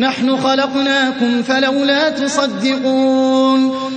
نَحْنُ خَلَقْنَاكُمْ فَلَوْلَا تُصَدِّقُونَ